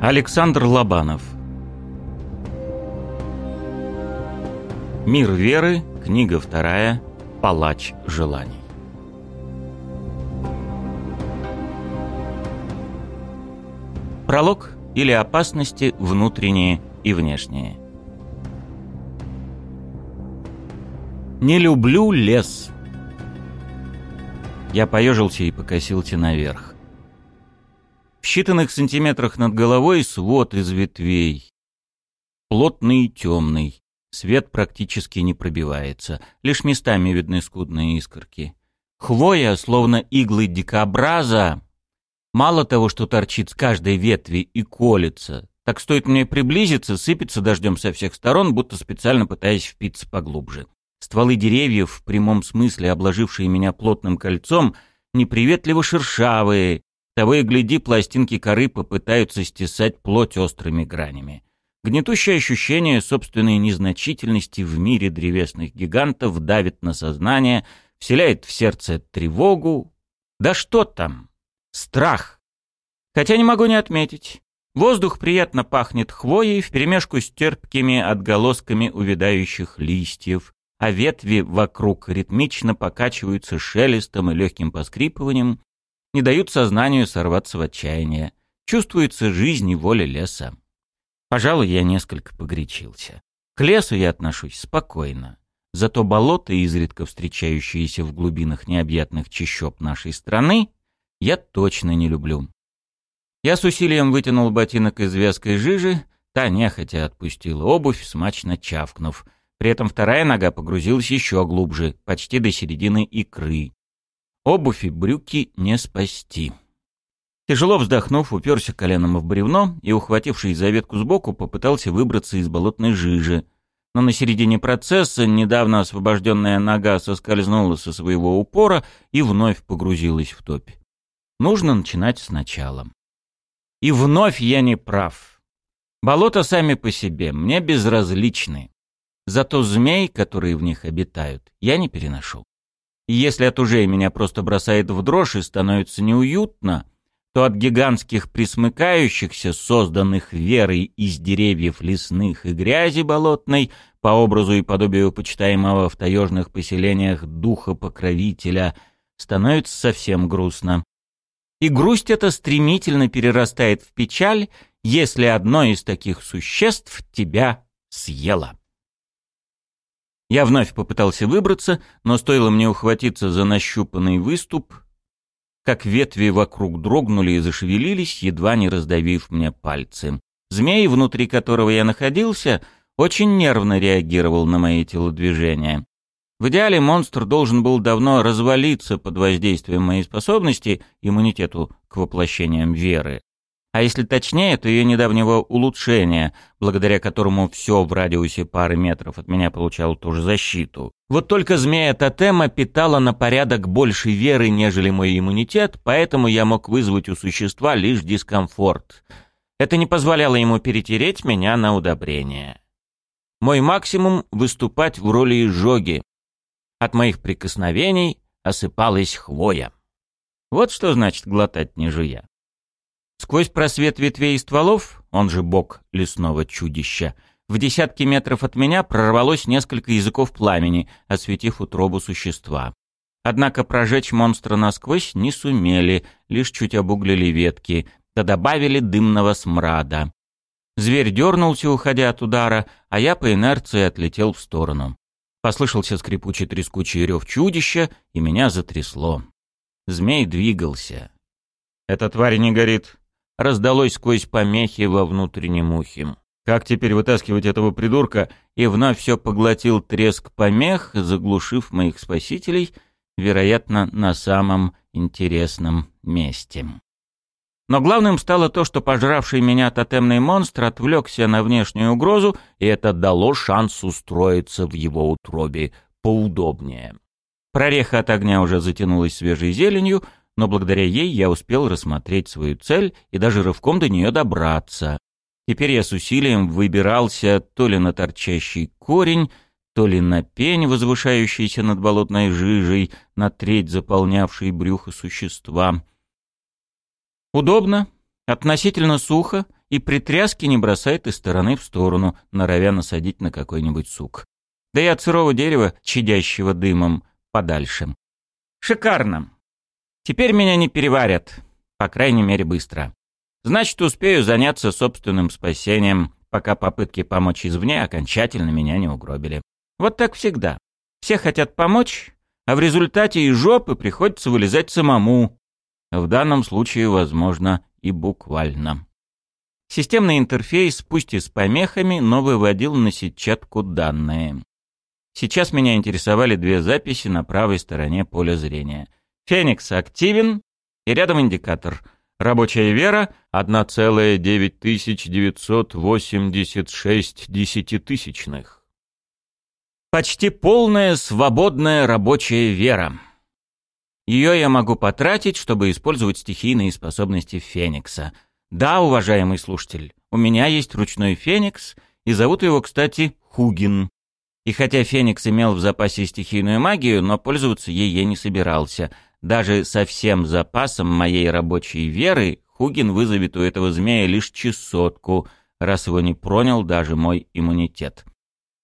Александр Лобанов Мир веры, книга вторая, Палач желаний. Пролог или опасности внутренние и внешние. Не люблю лес. Я поежился и покосился наверх. Считанных сантиметрах над головой свод из ветвей. Плотный и темный. Свет практически не пробивается. Лишь местами видны скудные искорки. Хвоя, словно иглы дикобраза, мало того, что торчит с каждой ветви и колется, так стоит мне приблизиться, сыпется дождем со всех сторон, будто специально пытаясь впиться поглубже. Стволы деревьев, в прямом смысле обложившие меня плотным кольцом, неприветливо шершавые, того и гляди, пластинки коры попытаются стесать плоть острыми гранями. Гнетущее ощущение собственной незначительности в мире древесных гигантов давит на сознание, вселяет в сердце тревогу. Да что там? Страх. Хотя не могу не отметить. Воздух приятно пахнет хвоей вперемешку с терпкими отголосками увядающих листьев, а ветви вокруг ритмично покачиваются шелестом и легким поскрипыванием, не дают сознанию сорваться в отчаяние. Чувствуется жизнь и воля леса. Пожалуй, я несколько погорячился. К лесу я отношусь спокойно. Зато болота, изредка встречающиеся в глубинах необъятных чащоб нашей страны, я точно не люблю. Я с усилием вытянул ботинок из вязкой жижи, та нехотя отпустила обувь, смачно чавкнув. При этом вторая нога погрузилась еще глубже, почти до середины икры. Обувь и брюки не спасти. Тяжело вздохнув, уперся коленом в бревно и, ухватившись за ветку сбоку, попытался выбраться из болотной жижи. Но на середине процесса недавно освобожденная нога соскользнула со своего упора и вновь погрузилась в топь. Нужно начинать сначала. И вновь я не прав. Болота сами по себе мне безразличны. Зато змей, которые в них обитают, я не переношу. И если от ужей меня просто бросает в дрожь и становится неуютно, то от гигантских присмыкающихся, созданных верой из деревьев лесных и грязи болотной, по образу и подобию почитаемого в таежных поселениях духа-покровителя, становится совсем грустно. И грусть эта стремительно перерастает в печаль, если одно из таких существ тебя съело. Я вновь попытался выбраться, но стоило мне ухватиться за нащупанный выступ, как ветви вокруг дрогнули и зашевелились, едва не раздавив мне пальцы. Змей, внутри которого я находился, очень нервно реагировал на мои телодвижения. В идеале монстр должен был давно развалиться под воздействием моей способности, иммунитету к воплощениям веры а если точнее, то ее недавнего улучшения, благодаря которому все в радиусе пары метров от меня получало ту же защиту. Вот только змея тотема питала на порядок больше веры, нежели мой иммунитет, поэтому я мог вызвать у существа лишь дискомфорт. Это не позволяло ему перетереть меня на удобрение. Мой максимум — выступать в роли изжоги. От моих прикосновений осыпалась хвоя. Вот что значит глотать не жуя. Сквозь просвет ветвей и стволов, он же бок лесного чудища, в десятки метров от меня прорвалось несколько языков пламени, осветив утробу существа. Однако прожечь монстра насквозь не сумели, лишь чуть обуглили ветки, да добавили дымного смрада. Зверь дернулся, уходя от удара, а я по инерции отлетел в сторону. Послышался скрипучий трескучий рев чудища, и меня затрясло. Змей двигался. «Эта тварь не горит», раздалось сквозь помехи во внутреннем ухе. Как теперь вытаскивать этого придурка? И вновь все поглотил треск помех, заглушив моих спасителей, вероятно, на самом интересном месте. Но главным стало то, что пожравший меня тотемный монстр отвлекся на внешнюю угрозу, и это дало шанс устроиться в его утробе поудобнее. Прореха от огня уже затянулась свежей зеленью, но благодаря ей я успел рассмотреть свою цель и даже рывком до нее добраться. Теперь я с усилием выбирался то ли на торчащий корень, то ли на пень, возвышающийся над болотной жижей, на треть заполнявший брюхо существа. Удобно, относительно сухо и при тряске не бросает из стороны в сторону, норовя насадить на какой-нибудь сук. Да и от сырого дерева, чадящего дымом, подальше. Шикарно. Теперь меня не переварят, по крайней мере быстро. Значит, успею заняться собственным спасением, пока попытки помочь извне окончательно меня не угробили. Вот так всегда. Все хотят помочь, а в результате из жопы приходится вылезать самому. В данном случае, возможно, и буквально. Системный интерфейс, пусть и с помехами, но выводил на сетчатку данные. Сейчас меня интересовали две записи на правой стороне поля зрения. Феникс активен, и рядом индикатор. Рабочая вера — 1,9986 десятитысячных. Почти полная свободная рабочая вера. Ее я могу потратить, чтобы использовать стихийные способности Феникса. Да, уважаемый слушатель, у меня есть ручной Феникс, и зовут его, кстати, Хугин. И хотя Феникс имел в запасе стихийную магию, но пользоваться ей я не собирался. Даже со всем запасом моей рабочей веры Хугин вызовет у этого змея лишь чесотку, раз его не пронял даже мой иммунитет.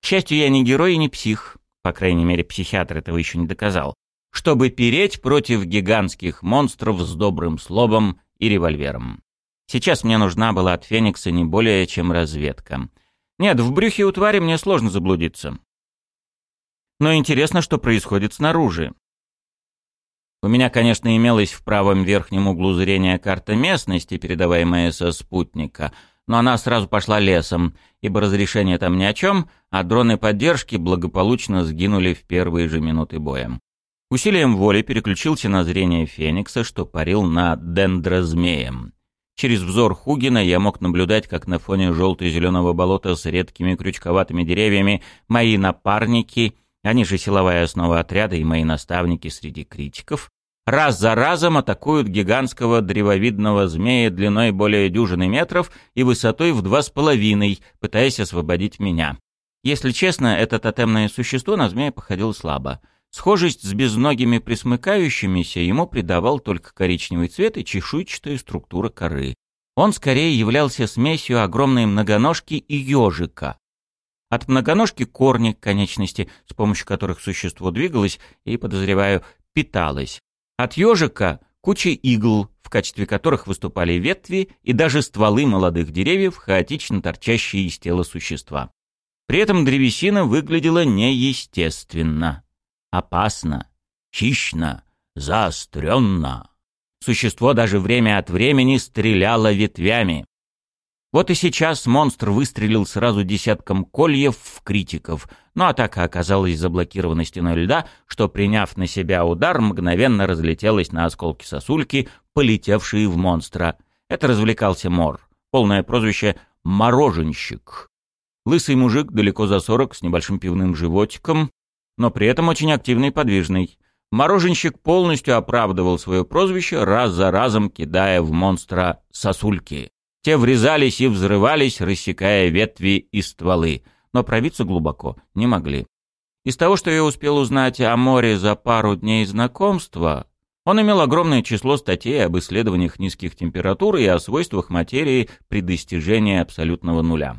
К счастью, я не герой и не псих, по крайней мере, психиатр этого еще не доказал чтобы переть против гигантских монстров с добрым словом и револьвером. Сейчас мне нужна была от Феникса не более чем разведка. Нет, в брюхе у твари мне сложно заблудиться. Но интересно, что происходит снаружи. У меня, конечно, имелась в правом верхнем углу зрения карта местности, передаваемая со спутника, но она сразу пошла лесом, ибо разрешение там ни о чем, а дроны поддержки благополучно сгинули в первые же минуты боя. Усилием воли переключился на зрение Феникса, что парил над дендрозмеем. Через взор Хугина я мог наблюдать, как на фоне желто-зеленого болота с редкими крючковатыми деревьями мои напарники, они же силовая основа отряда и мои наставники среди критиков, раз за разом атакуют гигантского древовидного змея длиной более дюжины метров и высотой в два с половиной, пытаясь освободить меня. Если честно, это тотемное существо на змея походило слабо — Схожесть с безногими присмыкающимися ему придавал только коричневый цвет и чешуйчатая структура коры. Он скорее являлся смесью огромной многоножки и ежика. От многоножки корни конечности, с помощью которых существо двигалось и, подозреваю, питалось. От ежика куча игл, в качестве которых выступали ветви и даже стволы молодых деревьев, хаотично торчащие из тела существа. При этом древесина выглядела неестественно опасно, хищно, заостренно. Существо даже время от времени стреляло ветвями. Вот и сейчас монстр выстрелил сразу десятком кольев в критиков, но атака оказалась заблокирована стеной льда, что, приняв на себя удар, мгновенно разлетелась на осколки сосульки, полетевшие в монстра. Это развлекался Мор. Полное прозвище «мороженщик». Лысый мужик, далеко за сорок, с небольшим пивным животиком, но при этом очень активный и подвижный. Мороженщик полностью оправдывал свое прозвище, раз за разом кидая в монстра сосульки. Те врезались и взрывались, рассекая ветви и стволы, но пробиться глубоко не могли. Из того, что я успел узнать о море за пару дней знакомства, он имел огромное число статей об исследованиях низких температур и о свойствах материи при достижении абсолютного нуля.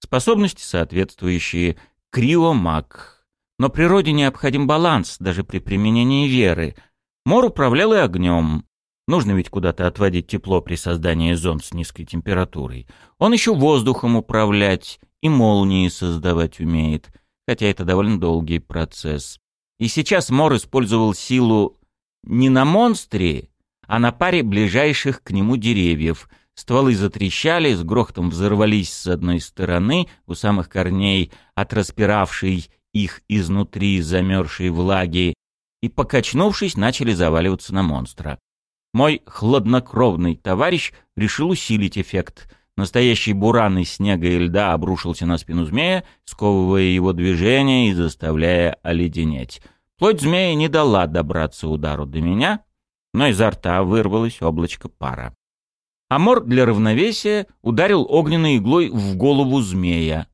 Способности соответствующие криомаг, но природе необходим баланс даже при применении веры. Мор управлял и огнем. Нужно ведь куда-то отводить тепло при создании зон с низкой температурой. Он еще воздухом управлять и молнии создавать умеет, хотя это довольно долгий процесс. И сейчас Мор использовал силу не на монстре, а на паре ближайших к нему деревьев. Стволы затрещали, с грохотом взорвались с одной стороны, у самых корней от распиравшей их изнутри замерзшей влаги, и, покачнувшись, начали заваливаться на монстра. Мой хладнокровный товарищ решил усилить эффект. Настоящий буран из снега и льда обрушился на спину змея, сковывая его движение и заставляя оледенеть. Плоть змея не дала добраться удару до меня, но изо рта вырвалось облачко пара. Амор для равновесия ударил огненной иглой в голову змея.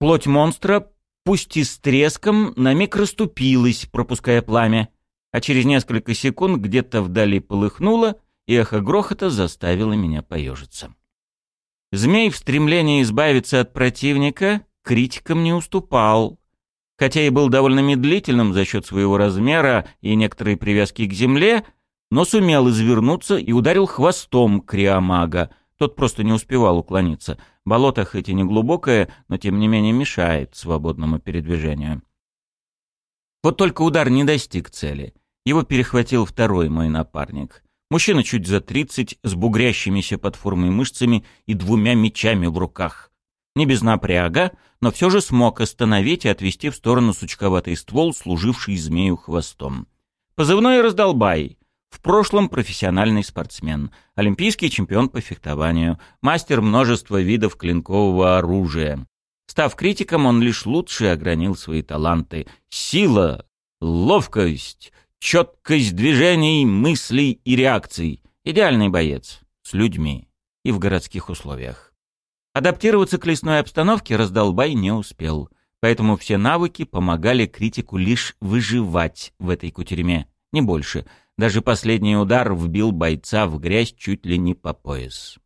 Плоть монстра пусть и с треском, на миг расступилась, пропуская пламя, а через несколько секунд где-то вдали полыхнуло, и эхо грохота заставило меня поежиться. Змей в стремлении избавиться от противника критикам не уступал, хотя и был довольно медлительным за счет своего размера и некоторой привязки к земле, но сумел извернуться и ударил хвостом Криомага. Тот просто не успевал уклониться. Болото хоть и не глубокое, но тем не менее мешает свободному передвижению. Вот только удар не достиг цели. Его перехватил второй мой напарник. Мужчина чуть за тридцать, с бугрящимися под формой мышцами и двумя мечами в руках. Не без напряга, но все же смог остановить и отвести в сторону сучковатый ствол, служивший змею хвостом. Позывной «Раздолбай». В прошлом профессиональный спортсмен, олимпийский чемпион по фехтованию, мастер множества видов клинкового оружия. Став критиком, он лишь лучше огранил свои таланты. Сила, ловкость, четкость движений, мыслей и реакций. Идеальный боец. С людьми. И в городских условиях. Адаптироваться к лесной обстановке раздолбай не успел. Поэтому все навыки помогали критику лишь выживать в этой кутерьме. Не больше. Даже последний удар вбил бойца в грязь чуть ли не по пояс.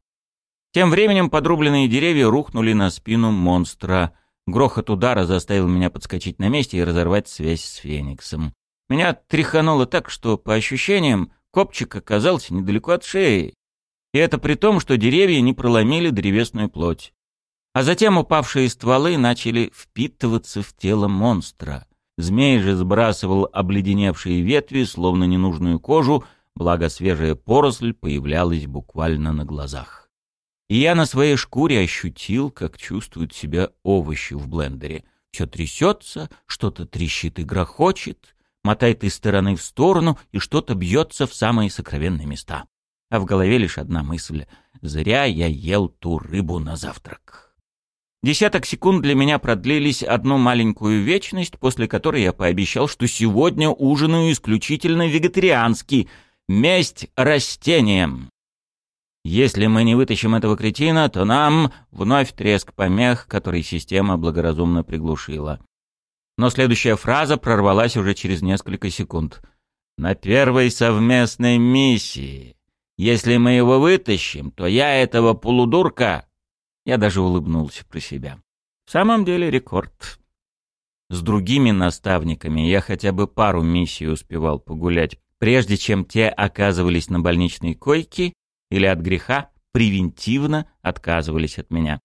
Тем временем подрубленные деревья рухнули на спину монстра. Грохот удара заставил меня подскочить на месте и разорвать связь с Фениксом. Меня тряхануло так, что, по ощущениям, копчик оказался недалеко от шеи. И это при том, что деревья не проломили древесную плоть. А затем упавшие стволы начали впитываться в тело монстра. Змей же сбрасывал обледеневшие ветви, словно ненужную кожу, благо свежая поросль появлялась буквально на глазах. И я на своей шкуре ощутил, как чувствуют себя овощи в блендере. Все трясется, что-то трещит и грохочет, мотает из стороны в сторону, и что-то бьется в самые сокровенные места. А в голове лишь одна мысль — зря я ел ту рыбу на завтрак. Десяток секунд для меня продлились одну маленькую вечность, после которой я пообещал, что сегодня ужинаю исключительно вегетариански. Месть растениям. Если мы не вытащим этого кретина, то нам вновь треск помех, который система благоразумно приглушила. Но следующая фраза прорвалась уже через несколько секунд. «На первой совместной миссии. Если мы его вытащим, то я этого полудурка...» Я даже улыбнулся про себя. В самом деле рекорд. С другими наставниками я хотя бы пару миссий успевал погулять, прежде чем те оказывались на больничной койке или от греха превентивно отказывались от меня.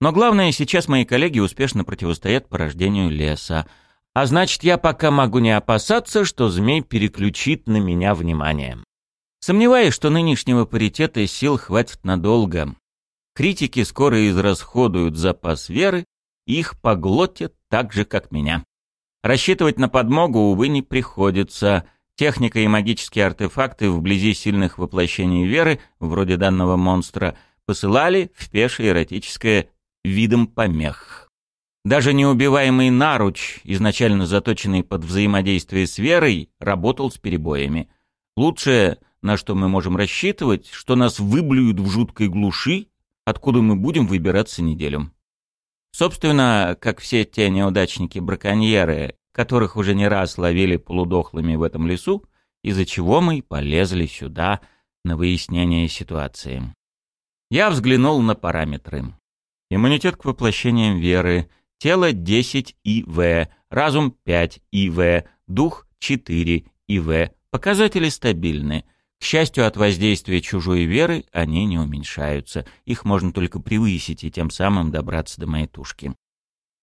Но главное, сейчас мои коллеги успешно противостоят порождению леса. А значит, я пока могу не опасаться, что змей переключит на меня внимание. Сомневаюсь, что нынешнего паритета сил хватит надолго. Критики скоро израсходуют запас веры, их поглотят так же, как меня. Рассчитывать на подмогу, увы, не приходится — Техника и магические артефакты вблизи сильных воплощений веры, вроде данного монстра, посылали в пешее эротическое видом помех. Даже неубиваемый наруч, изначально заточенный под взаимодействие с верой, работал с перебоями. Лучшее, на что мы можем рассчитывать, что нас выблюют в жуткой глуши, откуда мы будем выбираться неделю. Собственно, как все те неудачники-браконьеры, которых уже не раз ловили полудохлыми в этом лесу, из-за чего мы полезли сюда на выяснение ситуации. Я взглянул на параметры. Иммунитет к воплощениям веры, тело 10 ИВ, разум 5 ИВ, дух 4 ИВ. Показатели стабильны. К счастью, от воздействия чужой веры они не уменьшаются. Их можно только превысить и тем самым добраться до моей тушки.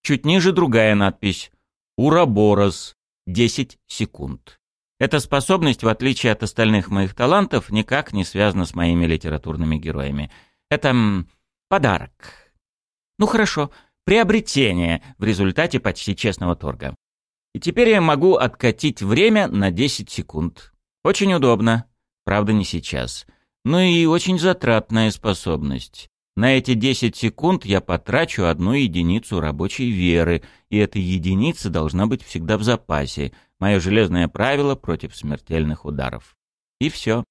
Чуть ниже другая надпись Ураборос. 10 секунд. Эта способность, в отличие от остальных моих талантов, никак не связана с моими литературными героями. Это подарок. Ну хорошо, приобретение в результате почти честного торга. И теперь я могу откатить время на 10 секунд. Очень удобно. Правда, не сейчас. Ну и очень затратная способность. На эти 10 секунд я потрачу одну единицу рабочей веры, и эта единица должна быть всегда в запасе. Мое железное правило против смертельных ударов. И все.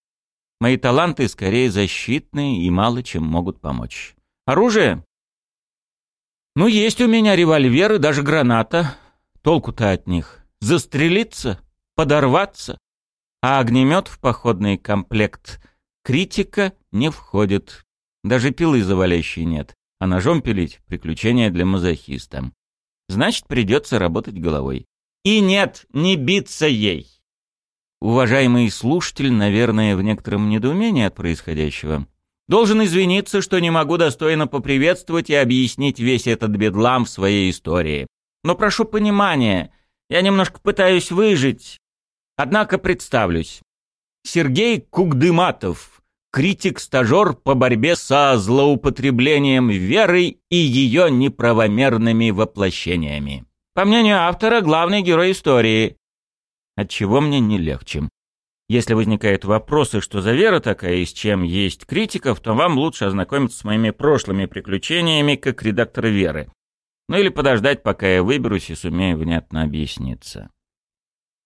Мои таланты скорее защитные и мало чем могут помочь. Оружие? Ну, есть у меня револьвер и даже граната. Толку-то от них. Застрелиться? Подорваться? А огнемет в походный комплект критика не входит. Даже пилы завалящей нет, а ножом пилить — приключение для мазохиста. Значит, придется работать головой. И нет, не биться ей. Уважаемый слушатель, наверное, в некотором недоумении от происходящего. Должен извиниться, что не могу достойно поприветствовать и объяснить весь этот бедлам в своей истории. Но прошу понимания, я немножко пытаюсь выжить. Однако представлюсь. Сергей Кугдыматов, критик-стажер по борьбе со злоупотреблением верой и ее неправомерными воплощениями. По мнению автора, главный герой истории. Отчего мне не легче. Если возникают вопросы, что за вера такая и с чем есть критиков, то вам лучше ознакомиться с моими прошлыми приключениями как редактора веры. Ну или подождать, пока я выберусь и сумею внятно объясниться.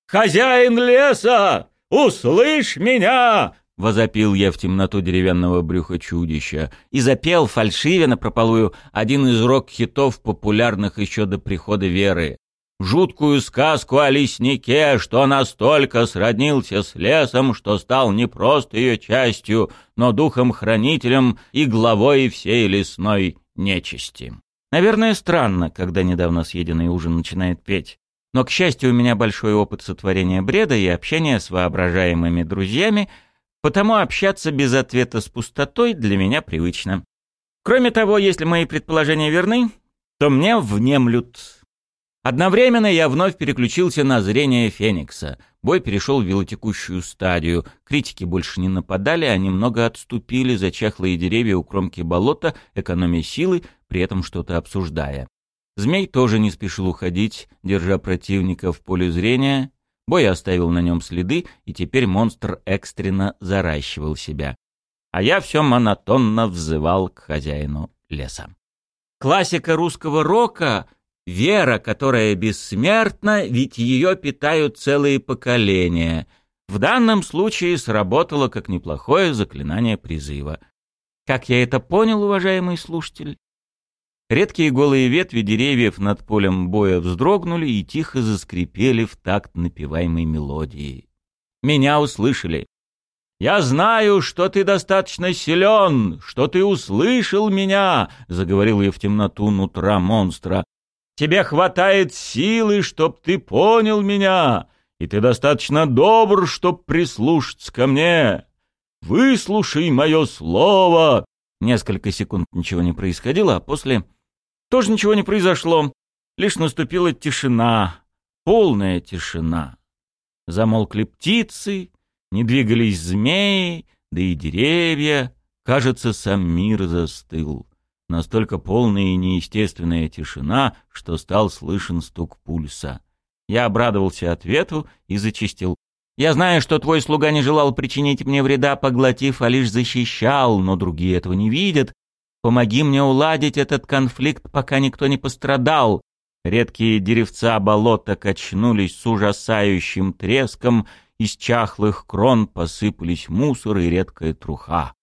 «Хозяин леса, услышь меня!» — возопил я в темноту деревянного брюха чудища и запел фальшиве напропалую один из рок-хитов, популярных еще до прихода веры жуткую сказку о леснике, что настолько сроднился с лесом, что стал не просто ее частью, но духом-хранителем и главой всей лесной нечисти. Наверное, странно, когда недавно съеденный ужин начинает петь. Но, к счастью, у меня большой опыт сотворения бреда и общения с воображаемыми друзьями, потому общаться без ответа с пустотой для меня привычно. Кроме того, если мои предположения верны, то мне внемлют Одновременно я вновь переключился на зрение Феникса. Бой перешел в велотекущую стадию. Критики больше не нападали, а немного отступили за чахлые деревья у кромки болота, экономя силы, при этом что-то обсуждая. Змей тоже не спешил уходить, держа противника в поле зрения. Бой оставил на нем следы, и теперь монстр экстренно заращивал себя. А я все монотонно взывал к хозяину леса. Классика русского рока — Вера, которая бессмертна, ведь ее питают целые поколения. В данном случае сработало как неплохое заклинание призыва. Как я это понял, уважаемый слушатель? Редкие голые ветви деревьев над полем боя вздрогнули и тихо заскрипели в такт напеваемой мелодии. Меня услышали. «Я знаю, что ты достаточно силен, что ты услышал меня», — заговорил я в темноту нутра монстра. Тебе хватает силы, чтоб ты понял меня, и ты достаточно добр, чтоб прислушаться ко мне. Выслушай мое слово!» Несколько секунд ничего не происходило, а после тоже ничего не произошло. Лишь наступила тишина, полная тишина. Замолкли птицы, не двигались змеи, да и деревья. Кажется, сам мир застыл. Настолько полная и неестественная тишина, что стал слышен стук пульса. Я обрадовался ответу и зачистил. «Я знаю, что твой слуга не желал причинить мне вреда, поглотив, а лишь защищал, но другие этого не видят. Помоги мне уладить этот конфликт, пока никто не пострадал». Редкие деревца болота качнулись с ужасающим треском, из чахлых крон посыпались мусор и редкая труха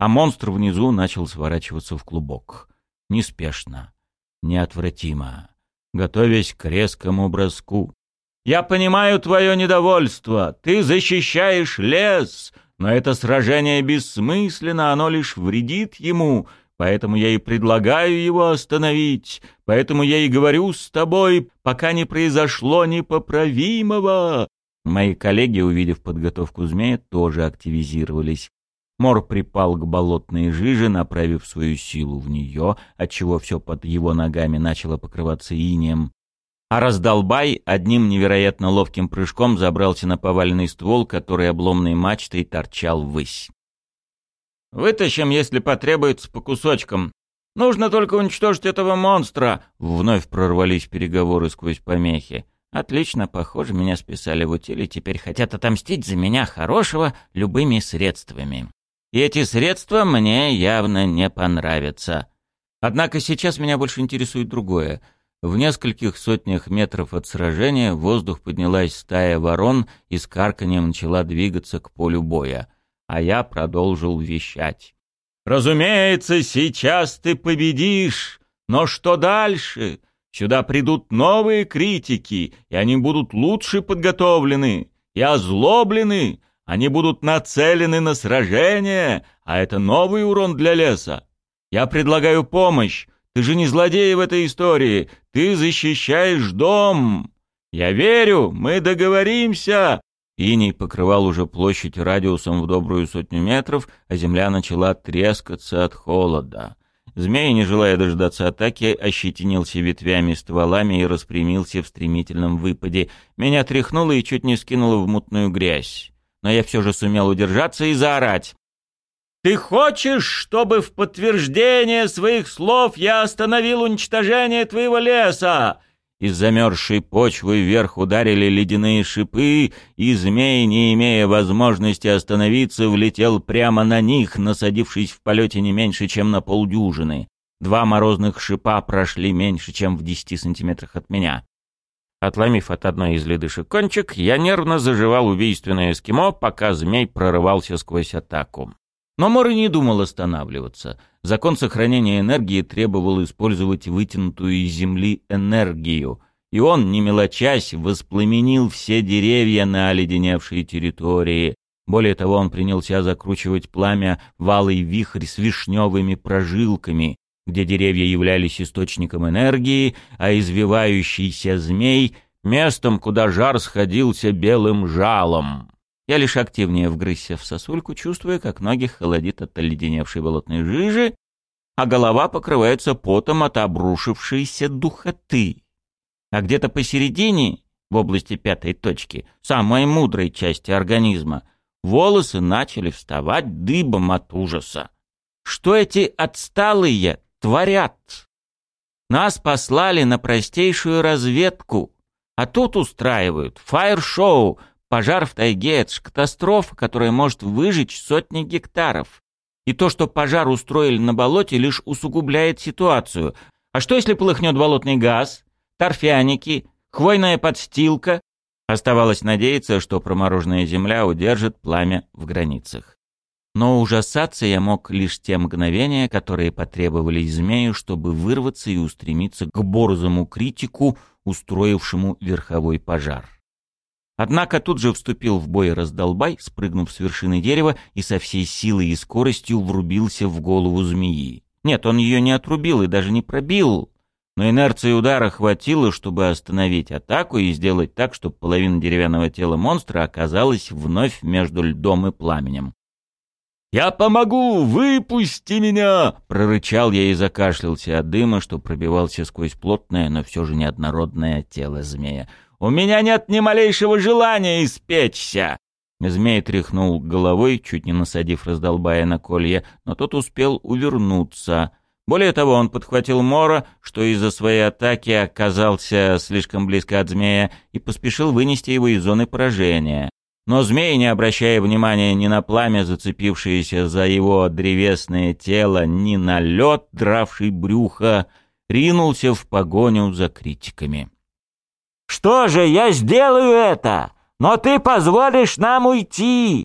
а монстр внизу начал сворачиваться в клубок. Неспешно, неотвратимо, готовясь к резкому броску. «Я понимаю твое недовольство. Ты защищаешь лес, но это сражение бессмысленно, оно лишь вредит ему, поэтому я и предлагаю его остановить, поэтому я и говорю с тобой, пока не произошло непоправимого». Мои коллеги, увидев подготовку змея, тоже активизировались. Мор припал к болотной жиже, направив свою силу в нее, отчего все под его ногами начало покрываться инеем. А раздолбай одним невероятно ловким прыжком забрался на поваленный ствол, который обломной мачтой торчал ввысь. «Вытащим, если потребуется, по кусочкам. Нужно только уничтожить этого монстра!» Вновь прорвались переговоры сквозь помехи. «Отлично, похоже, меня списали в утиле, теперь хотят отомстить за меня хорошего любыми средствами». И эти средства мне явно не понравятся. Однако сейчас меня больше интересует другое. В нескольких сотнях метров от сражения в воздух поднялась стая ворон и с карканьем начала двигаться к полю боя. А я продолжил вещать. «Разумеется, сейчас ты победишь, но что дальше? Сюда придут новые критики, и они будут лучше подготовлены и озлоблены, Они будут нацелены на сражение, а это новый урон для леса. Я предлагаю помощь. Ты же не злодей в этой истории. Ты защищаешь дом. Я верю, мы договоримся. Иней покрывал уже площадь радиусом в добрую сотню метров, а земля начала трескаться от холода. Змей, не желая дождаться атаки, ощетинился ветвями стволами и распрямился в стремительном выпаде. Меня тряхнуло и чуть не скинуло в мутную грязь. Но я все же сумел удержаться и заорать. «Ты хочешь, чтобы в подтверждение своих слов я остановил уничтожение твоего леса?» Из замерзшей почвы вверх ударили ледяные шипы, и змей, не имея возможности остановиться, влетел прямо на них, насадившись в полете не меньше, чем на полдюжины. Два морозных шипа прошли меньше, чем в десяти сантиметрах от меня. Отломив от одной из ледышек кончик, я нервно заживал убийственное эскимо, пока змей прорывался сквозь атаку. Но Мори не думал останавливаться. Закон сохранения энергии требовал использовать вытянутую из земли энергию, и он, не мелочась, воспламенил все деревья на оледеневшей территории. Более того, он принялся закручивать пламя валый вихрь с вишневыми прожилками, где деревья являлись источником энергии, а извивающийся змей — местом, куда жар сходился белым жалом. Я лишь активнее вгрызся в сосульку, чувствуя, как ноги холодит от оледеневшей болотной жижи, а голова покрывается потом от обрушившейся духоты. А где-то посередине, в области пятой точки, самой мудрой части организма, волосы начали вставать дыбом от ужаса. Что эти отсталые творят? Нас послали на простейшую разведку, а тут устраивают фаер-шоу — Пожар в тайге — это ж катастрофа, которая может выжечь сотни гектаров. И то, что пожар устроили на болоте, лишь усугубляет ситуацию. А что, если полыхнет болотный газ, торфяники, хвойная подстилка? Оставалось надеяться, что промороженная земля удержит пламя в границах. Но ужасаться я мог лишь те мгновения, которые потребовались змею, чтобы вырваться и устремиться к борзому критику, устроившему верховой пожар. Однако тут же вступил в бой раздолбай, спрыгнув с вершины дерева и со всей силой и скоростью врубился в голову змеи. Нет, он ее не отрубил и даже не пробил, но инерции удара хватило, чтобы остановить атаку и сделать так, чтобы половина деревянного тела монстра оказалась вновь между льдом и пламенем. «Я помогу! Выпусти меня!» — прорычал я и закашлялся от дыма, что пробивался сквозь плотное, но все же неоднородное тело змея. У меня нет ни малейшего желания испечься!» Змей тряхнул головой, чуть не насадив раздолбая на колье, но тот успел увернуться. Более того, он подхватил Мора, что из-за своей атаки оказался слишком близко от змея, и поспешил вынести его из зоны поражения. Но змей, не обращая внимания ни на пламя, зацепившееся за его древесное тело, ни на лед, дравший брюхо, ринулся в погоню за критиками. Что же, я сделаю это, но ты позволишь нам уйти!»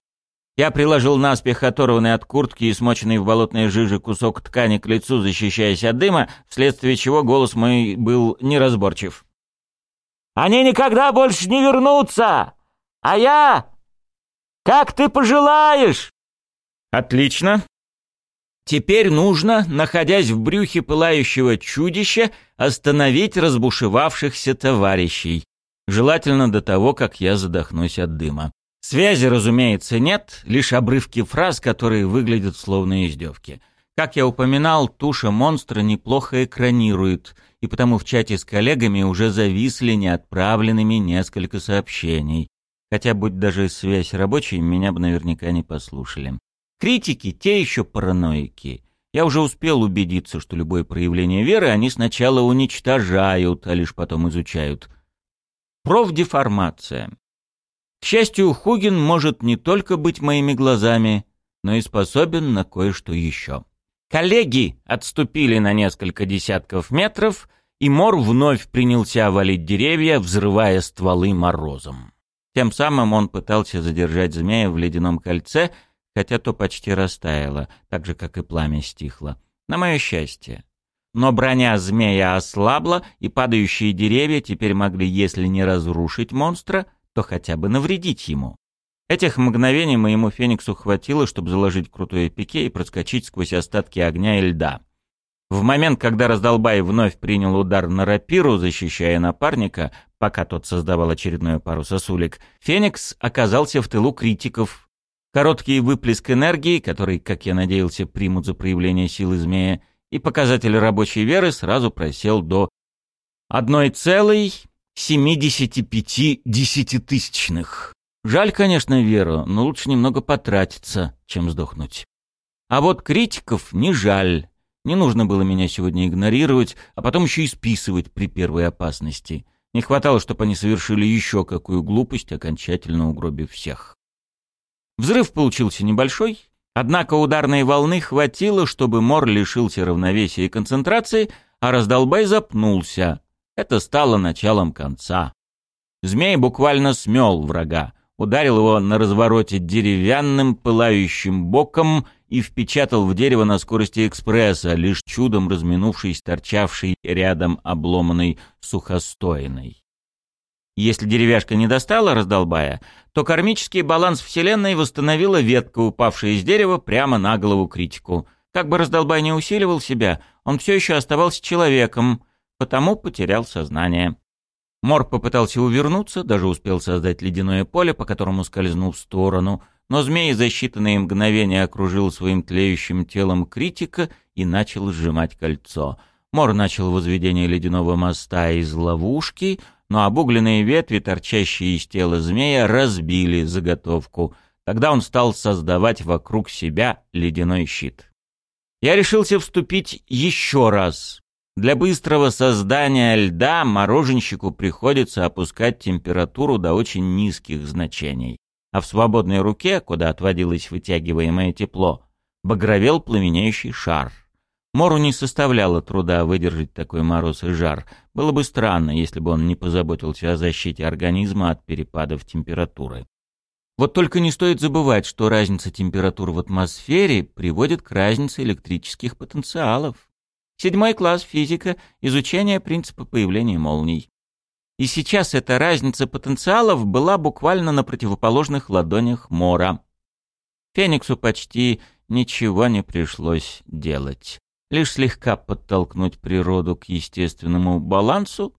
Я приложил наспех оторванный от куртки и смоченный в болотной жиже кусок ткани к лицу, защищаясь от дыма, вследствие чего голос мой был неразборчив. «Они никогда больше не вернутся! А я... Как ты пожелаешь!» «Отлично!» Теперь нужно, находясь в брюхе пылающего чудища, остановить разбушевавшихся товарищей. Желательно до того, как я задохнусь от дыма. Связи, разумеется, нет, лишь обрывки фраз, которые выглядят словно издевки. Как я упоминал, туша монстра неплохо экранирует, и потому в чате с коллегами уже зависли неотправленными несколько сообщений. Хотя, будь даже связь рабочей, меня бы наверняка не послушали. Критики — те еще параноики. Я уже успел убедиться, что любое проявление веры они сначала уничтожают, а лишь потом изучают. Профдеформация. К счастью, Хугин может не только быть моими глазами, но и способен на кое-что еще. Коллеги отступили на несколько десятков метров, и Мор вновь принялся валить деревья, взрывая стволы морозом. Тем самым он пытался задержать змея в ледяном кольце — хотя то почти растаяло, так же, как и пламя стихло. На мое счастье. Но броня змея ослабла, и падающие деревья теперь могли, если не разрушить монстра, то хотя бы навредить ему. Этих мгновений моему Фениксу хватило, чтобы заложить крутое пике и проскочить сквозь остатки огня и льда. В момент, когда раздолбай вновь принял удар на рапиру, защищая напарника, пока тот создавал очередную пару сосулек, Феникс оказался в тылу критиков. Короткий выплеск энергии, который, как я надеялся, примут за проявление силы змея, и показатель рабочей веры сразу просел до 1,75 десятитысячных. Жаль, конечно, веру, но лучше немного потратиться, чем сдохнуть. А вот критиков не жаль. Не нужно было меня сегодня игнорировать, а потом еще и списывать при первой опасности. Не хватало, чтобы они совершили еще какую глупость, окончательно угробив всех. Взрыв получился небольшой, однако ударной волны хватило, чтобы Мор лишился равновесия и концентрации, а раздолбай запнулся. Это стало началом конца. Змей буквально смел врага ударил его на развороте деревянным пылающим боком и впечатал в дерево на скорости экспресса, лишь чудом разминувшись торчавшей рядом обломанной сухостойной. Если деревяшка не достала раздолбая, то кармический баланс Вселенной восстановила ветка, упавшая из дерева прямо на голову критику. Как бы раздолбай не усиливал себя, он все еще оставался человеком, потому потерял сознание. Мор попытался увернуться, даже успел создать ледяное поле, по которому скользнул в сторону, но змей за считанные мгновения окружил своим тлеющим телом критика и начал сжимать кольцо. Мор начал возведение ледяного моста из ловушки, но обугленные ветви, торчащие из тела змея, разбили заготовку. Тогда он стал создавать вокруг себя ледяной щит. Я решился вступить еще раз, для быстрого создания льда мороженщику приходится опускать температуру до очень низких значений. А в свободной руке, куда отводилось вытягиваемое тепло, багровел пламенеющий шар. Мору не составляло труда выдержать такой мороз и жар. Было бы странно, если бы он не позаботился о защите организма от перепадов температуры. Вот только не стоит забывать, что разница температур в атмосфере приводит к разнице электрических потенциалов. Седьмой класс физика, изучение принципа появления молний. И сейчас эта разница потенциалов была буквально на противоположных ладонях Мора. Фениксу почти ничего не пришлось делать. Лишь слегка подтолкнуть природу к естественному балансу.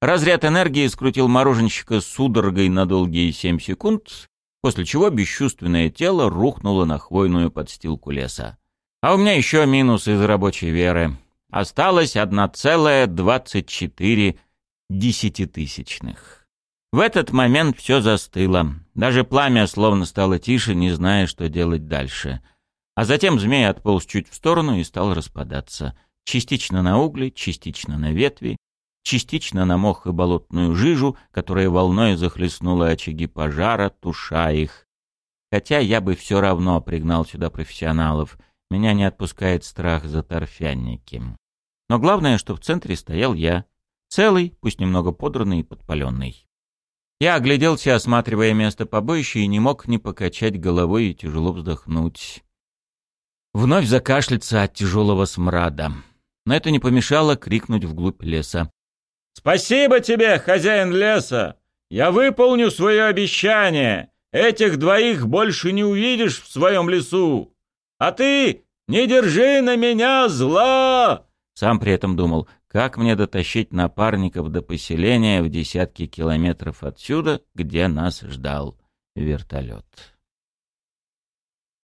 Разряд энергии скрутил мороженщика судорогой на долгие семь секунд, после чего бесчувственное тело рухнуло на хвойную подстилку леса. А у меня еще минус из рабочей веры. Осталось 1,24 десятитысячных. В этот момент все застыло. Даже пламя словно стало тише, не зная, что делать дальше. А затем змей отполз чуть в сторону и стал распадаться. Частично на угли, частично на ветви, частично на мох и болотную жижу, которая волной захлестнула очаги пожара, туша их. Хотя я бы все равно пригнал сюда профессионалов — меня не отпускает страх за торфянники. Но главное, что в центре стоял я. Целый, пусть немного подранный и подпаленный. Я огляделся, осматривая место побоища, и не мог не покачать головой и тяжело вздохнуть. Вновь закашляться от тяжелого смрада. Но это не помешало крикнуть вглубь леса. «Спасибо тебе, хозяин леса! Я выполню свое обещание! Этих двоих больше не увидишь в своем лесу!» А ты не держи на меня зла!» Сам при этом думал, как мне дотащить напарников до поселения в десятки километров отсюда, где нас ждал вертолет.